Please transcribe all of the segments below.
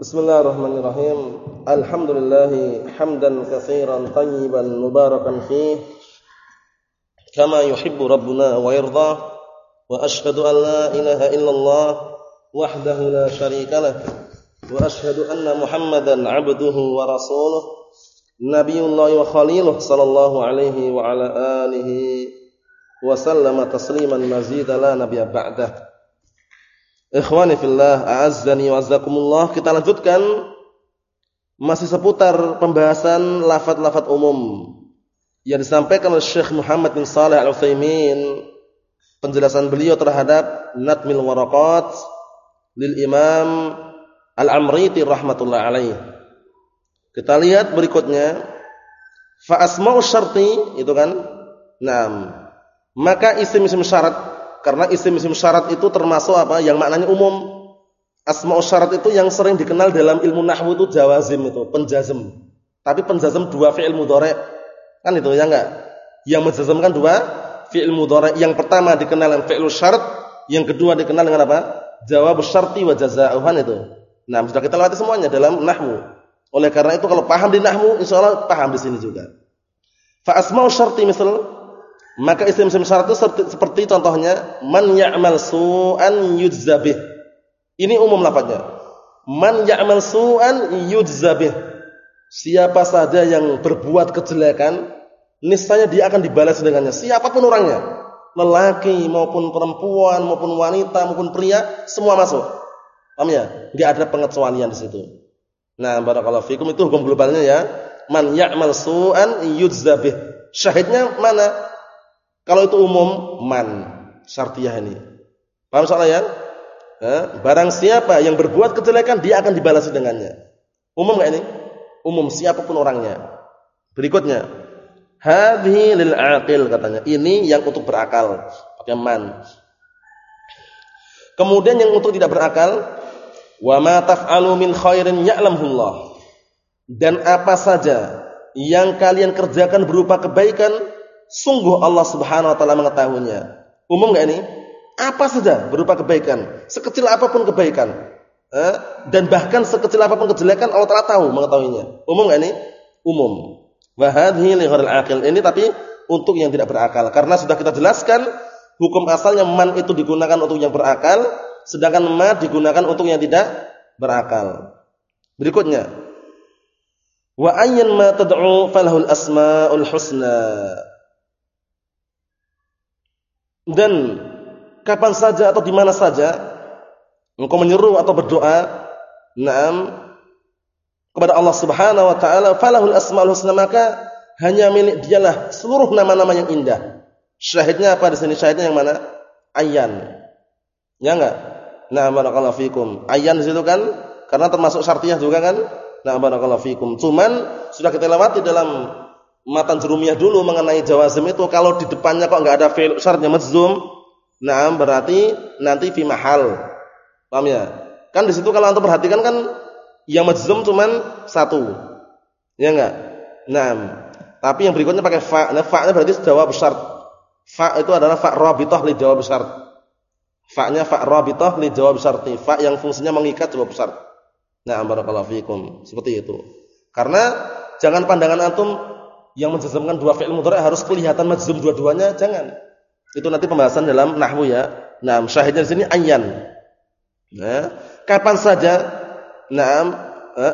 بسم الله الرحمن الرحيم الحمد لله حمدا كثيرا طيبا مباركا فيه كما يحب ربنا ويرضى واشهد ان لا اله الا الله وحده لا شريك له واشهد ان محمدا عبده ورسوله نبي الله وخليله صلى الله عليه وعلى اله وسلم تسليما مزيدا لا نبي بعده Ikhwani fillah, a'azzani wa azzakumullah. Kita lanjutkan masih seputar pembahasan lafaz-lafaz umum yang disampaikan oleh Syekh Muhammad bin Shalih Al-Utsaimin penjelasan beliau terhadap Natmil Waraqat lil Imam Al-Amriti rahmatullah alaih. Kita lihat berikutnya fa asma'u syarti itu kan. Naam. Maka isim-isim syarat karena isim-isim syarat itu termasuk apa? Yang maknanya umum. Asma'ul syarat itu yang sering dikenal dalam ilmu nahwu itu jawazim itu, penjazm. Tapi penjazm dua fi'il mudhari'. Kan itu ya enggak? Yang menjazmkan dua fi'il mudhari'. Yang pertama dikenal dengan fi'il syarat, yang kedua dikenal dengan apa? Jawab syarti wa jazaa'uhan itu. Nah, sudah kita lewati semuanya dalam nahwu. Oleh karena itu kalau paham di nahwu, insyaallah paham di sini juga. Fa asma'u syarti misal maka isim-isim syarat itu seperti, contohnya man ya'mal su'an yujzabih. Ini umum lafaznya. Man ya'mal su'an yujzabih. Siapa saja yang berbuat kejelekan, niscaya dia akan dibalas dengannya. Siapa pun orangnya, lelaki maupun perempuan maupun wanita maupun pria, semua masuk. Paham ya? Enggak ada pengecualian di situ. Nah, barakallahu fikum itu hukum globalnya ya. Man ya'mal su'an yujzabih. Syahidnya mana? Kalau itu umum man syartiyah ini. Paham soalnya ya? barang siapa yang berbuat kejelekan dia akan dibalas dengannya. Umum enggak ini? Umum siapa pun orangnya. Berikutnya, hadhi lil aqil katanya. Ini yang untuk berakal, pakai man. Kemudian yang untuk tidak berakal, wa ma taf'alu min khairin ya'lamullah. Dan apa saja yang kalian kerjakan berupa kebaikan Sungguh Allah Subhanahu wa taala mengetahuinya. Umum enggak ini? Apa saja berupa kebaikan, sekecil apa pun kebaikan. Eh? Dan bahkan sekecil apa pun kejelekan Allah taala tahu mengetahuinya. Umum enggak ini? Umum. Wa hadhihi li akil. Ini tapi untuk yang tidak berakal karena sudah kita jelaskan hukum asalnya man itu digunakan untuk yang berakal sedangkan ma digunakan untuk yang tidak berakal. Berikutnya wa ayyan ma tad'u falahul asmaul husna. Dan kapan saja atau di mana saja engkau menyeru atau berdoa, na'am kepada Allah Subhanahu wa taala, falahul asmaul husna maka hanya milik dialah seluruh nama-nama yang indah. Syahidnya apa di sini? Syahidnya yang mana? Ayyan. Ya enggak? Nah, barakallahu fikum. Ayyan di situ kan karena termasuk syartiyah juga kan? Nah, barakallahu fikum. Cuman sudah kita lewati dalam matan jurumiyah dulu mengenai jawazim itu kalau di depannya kok enggak ada fi'il syaratnya majzum, nah berarti nanti fi mahal. Paham ya? Kan di situ kalau antum perhatikan kan yang majzum cuman satu. Ya enggak? Nah, tapi yang berikutnya pakai fa. Nah, fa-nya berarti jawab syarat. Fa itu adalah fa rabithah li jawab syarat. Fa-nya fa rabithah li jawab syarti. Fa yang fungsinya mengikat jawab syarat. Nah, barakallahu fikum. Seperti itu. Karena jangan pandangan antum yang menjazmkan dua fi'il mudhari harus kelihatan majzum dua-duanya, jangan. Itu nanti pembahasan dalam nahwu ya. Nah, syahidnya di sini ayyan. Nah, kapan saja nah,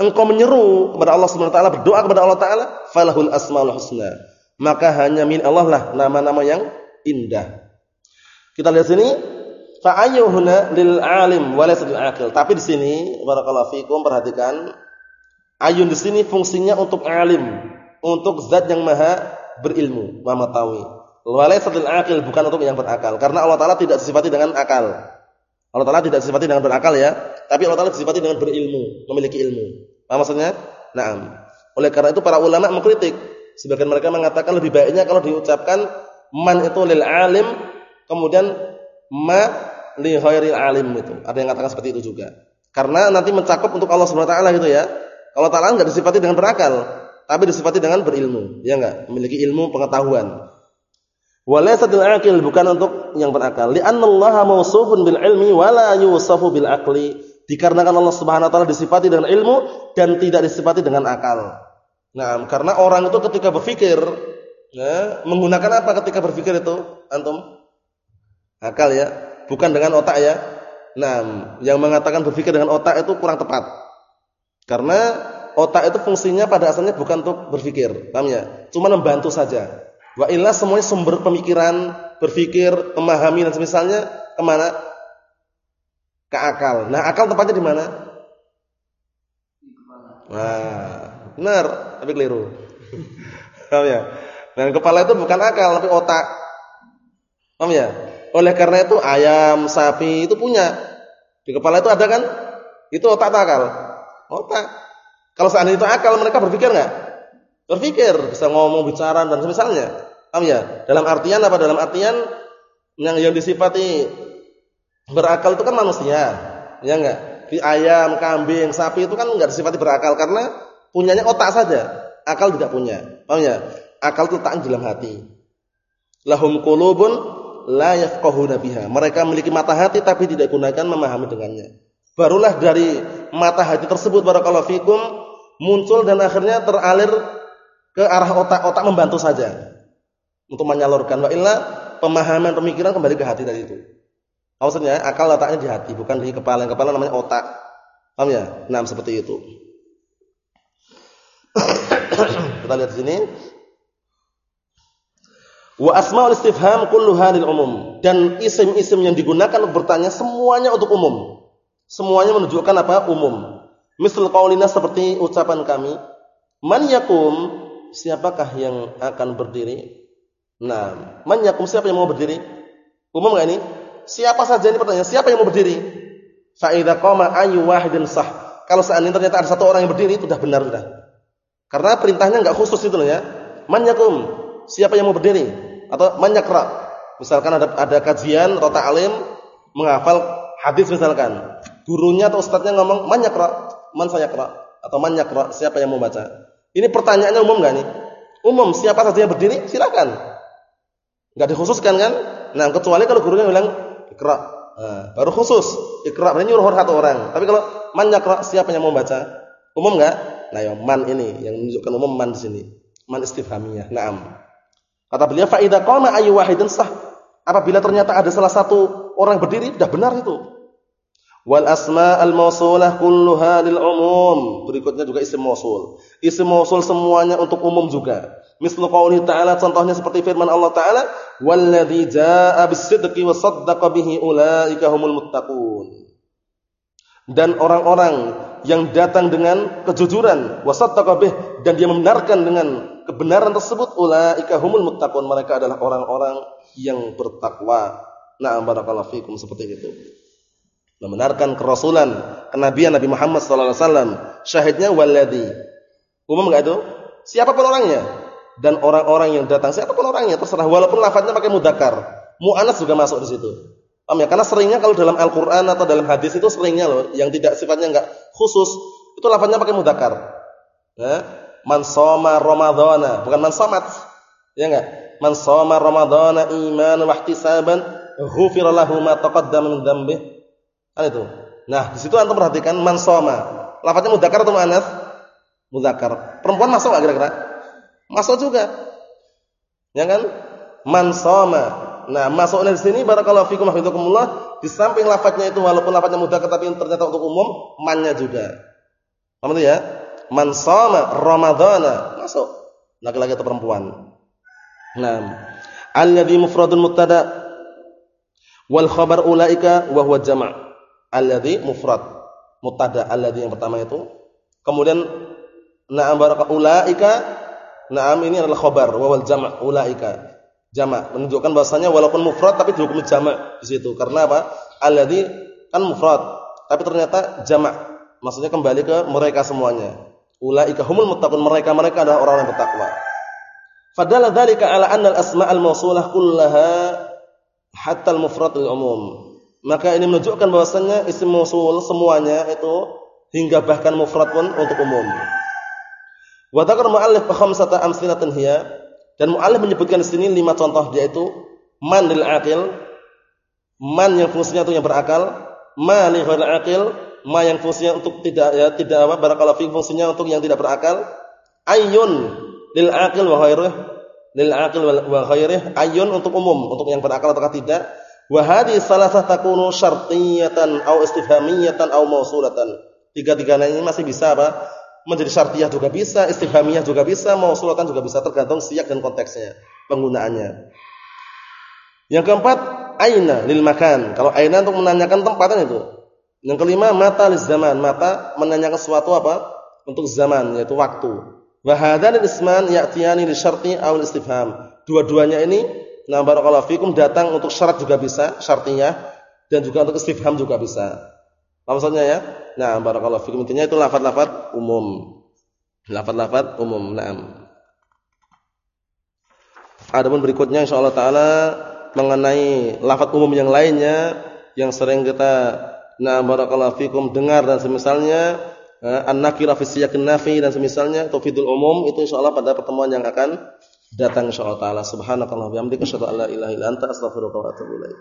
engkau menyeru kepada Allah Subhanahu wa taala, berdoa kepada Allah taala, falahul asmaul husna. Maka hanya min Allah lah nama-nama yang indah. Kita lihat sini fa ayyuhuna lil alim wa laysa lil aqil. Tapi di sini barakallahu fikum perhatikan ayun di sini fungsinya untuk alim untuk zat yang maha berilmu, maha mengetahui. Walaisatul akil bukan untuk yang berakal karena Allah taala tidak disifati dengan akal. Allah taala tidak disifati dengan berakal ya, tapi Allah taala disifati dengan berilmu, memiliki ilmu. Apa maksudnya? Naam. Oleh karena itu para ulama mengkritik. Sebagian mereka mengatakan lebih baiknya kalau diucapkan man itu lil alim, kemudian ma li ghairil alim itu. Ada yang mengatakan seperti itu juga. Karena nanti mencakup untuk Allah Subhanahu wa taala gitu ya. Allah taala enggak disifati dengan berakal, tapi disifati dengan berilmu, ya enggak? Memiliki ilmu pengetahuan. Walaysatil aqil bukan untuk yang berakal. Li'anna Allah mausufun bil ilmi wa la yusafu bil aqli. Dikarenakan Allah Subhanahu wa taala disifati dengan ilmu dan tidak disifati dengan akal. Nah, karena orang itu ketika berpikir, ya, menggunakan apa ketika berpikir itu? Antum? Akal ya, bukan dengan otak ya. Nah, yang mengatakan berpikir dengan otak itu kurang tepat. Karena otak itu fungsinya pada asalnya bukan untuk berpikir, paham ya? Cuma membantu saja. Wa illa semuanya sumber pemikiran, berpikir, memahami dan semisalnya ke mana? Ke akal. Nah, akal tempatnya di mana? Nah, benar, tapi keliru. Paham ya? Dan kepala itu bukan akal, tapi otak. Paham ya? Oleh karena itu ayam, sapi itu punya. Di kepala itu ada kan? Itu otak atau akal? Otak. Kalau seandainya itu akal, mereka berpikir nggak? Berpikir, bisa ngomong, bicara dan semisalnya. Paham ya? Dalam artian apa? Dalam artian yang yang disifati berakal itu kan manusia. Ya enggak? Di ayam, kambing, sapi itu kan enggak disifati berakal karena punyanya otak saja. Akal tidak punya. Paham ya? Akal itu letaknya dalam hati. Lahum qulubun la yafqahuna biha. Mereka memiliki mata hati tapi tidak gunakan memahami dengannya. Barulah dari mata hati tersebut barakallahu fikum muncul dan akhirnya teralir ke arah otak-otak membantu saja untuk menyalurkan wa pemahaman pemikiran kembali ke hati dari itu. Maksudnya akal letaknya di hati bukan di kepala. Yang kepala namanya otak. Paham ya? Nah, seperti itu. Kita lihat di sini. Wa asmaul istifham kulluha lil umum. Dan isim-isim yang digunakan untuk bertanya semuanya untuk umum. Semuanya menunjukkan apa? Umum. Misal qaulina seperti ucapan kami, man yakum? Siapakah yang akan berdiri? Nah, man yakum siapa yang mau berdiri? Umum enggak ini? Siapa saja ini pertanyaan, siapa yang mau berdiri? Fa idza qama ayu wahidin sah. Kalau seandainya ternyata ada satu orang yang berdiri itu sudah benar sudah. Karena perintahnya enggak khusus itu loh ya. Man yakum? Siapa yang mau berdiri? atau menyakra. Misalkan ada ada kajian rota alim menghafal hadis misalkan. Gurunya atau ustadznya ngomong menyakra, man sayakra atau menyakra, siapa yang mau baca? Ini pertanyaannya umum enggak nih? Umum, siapa saja yang berdiri silakan. Enggak dikhususkan kan? Nah, kecuali kalau gurunya bilang ikra. Nah, baru khusus ikra berarti nyuruh satu orang. Tapi kalau man yakra siapa yang mau baca? Umum enggak? Nah, yang man ini yang menunjukkan umum man di sini. Man istifhamiyah. Naam. Kata beliau faida qama ayu wahidin sah. Apabila ternyata ada salah satu orang berdiri sudah benar itu. Wal asma al mausulah kulluha lil umum. Berikutnya juga isim mausul. Isim mausul semuanya untuk umum juga. Mislu qauli ta'ala contohnya seperti firman Allah taala, "Walladzi jaa'a bis-sidqi wa saddaqa bihi ulaika humul muttaqun." Dan orang-orang yang datang dengan kejujuran, wasaddaqa bih dan dia membenarkan dengan kebenaran tersebut ulaika humul muttaqun mereka adalah orang-orang yang bertakwa. Nah, barakallahu fikum seperti itu. Membenarkan kerasulan kenabian Nabi Muhammad sallallahu alaihi wasallam. Syahidnya waladhi. Umum enggak itu? Siapa pun orangnya dan orang-orang yang datang siapa pun orangnya terserah walaupun lafadznya pakai mudzakkar. Muannas juga masuk di situ. Paham ya? Karena seringnya kalau dalam Al-Qur'an atau dalam hadis itu seringnya loh yang tidak sifatnya enggak khusus itu lafadznya pakai mudzakkar. Ya, man shoma ramadhana, bukan man somat. Ya enggak? Man shoma ramadhana imanan wa ihtisaban, ghufira lahu ma taqaddama min dzambi. Kan itu. Nah, di situ antum perhatikan man shoma. Lafadznya mudzakkar atau muannats? Mudzakkar. Perempuan masuk enggak kira-kira? Masuk juga. Ya kan? Man shoma. Nah, masuknya di sini barakallahu fikum hafizakumullah, di samping lafadznya itu walaupun lafadznya mudzakkar tapi ternyata untuk umum, mannya juga. Paham itu ya? man shoma ramadhana masuk laki-laki atau perempuan. Naam. Alladhi mufradun mubtada wal khabar ulaika wa huwa jama'. Alladhi mufrad. Mubtada alladhi yang pertama itu. Kemudian na'am baraka ulaika na'am ini adalah khabar wa wal jama' ulaika. Jama' menunjukkan bahasanya walaupun mufrad tapi dihukum jama' di situ. Karena apa? Alladhi kan mufrad tapi ternyata jama' maksudnya kembali ke mereka semuanya. Ulaika humul muttaqun mereka mereka adalah orang yang bertakwa. Fadalla dzalika ala anna al-asma' al-mawsulah kullaha hatta al-mufrad al-umum. Maka ini menunjukkan bahwasannya isim mausul semuanya itu hingga bahkan mufrad pun untuk umum. Wa dzakar mu'allif khamsata amsilatan hiya dan mu'allif menyebutkan di sini lima contoh yaitu man lil aqil, man yang fungsinya itu yang berakal, ma li ghairil aqil, ma yang fungsinya untuk tidak ya tidak apa barakallahu fi fungsinya untuk yang tidak berakal ayun lil aqil wa ghairih lil aqil wa ghairih ayun untuk umum untuk yang berakal atau tidak wa hadhi salasah takunu syartiyatan au istifhamiyatan au mausulatan tiga-tiganya ini masih bisa apa menjadi syartiyah juga bisa istifhamiyah juga bisa mausulatan juga bisa tergantung siyak dan konteksnya penggunaannya yang keempat aina lil makan kalau aina untuk menanyakan tempatan itu yang kelima mata liz zaman, mata menanyakan sesuatu apa? Untuk zaman yaitu waktu. Wa hadzal isman ya'tiyani li syarti aw istifham. Dua-duanya ini nah barakallahu fikum datang untuk syarat juga bisa, syartinya dan juga untuk istifham juga bisa. Apa maksudnya ya? Nah, barakallahu fikum intinya itu lafaz-lafaz umum. Lafaz-lafaz umum. Naam. Adapun berikutnya insyaallah taala mengenai lafaz umum yang lainnya yang sering kita Nah, barakallahu fikum dengar dan semisalnya eh, an-nakira fi siyaqin nafi dan semisalnya tauhidul umum itu insyaallah pada pertemuan yang akan datang insyaallah taala. Subhanakallah wa bihamdika asyhadu an la ilaha illa anta astaghfiruka wa atubu ilaik